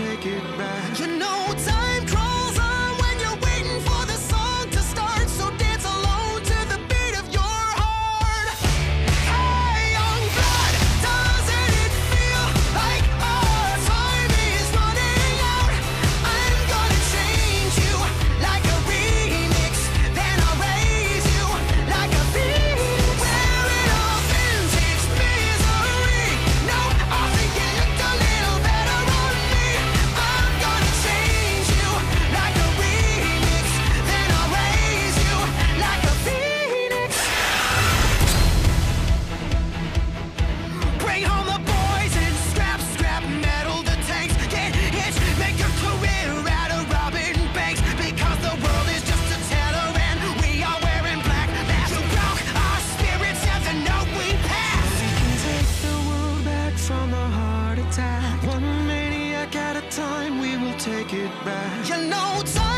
take it back. You know time. take it back. You know.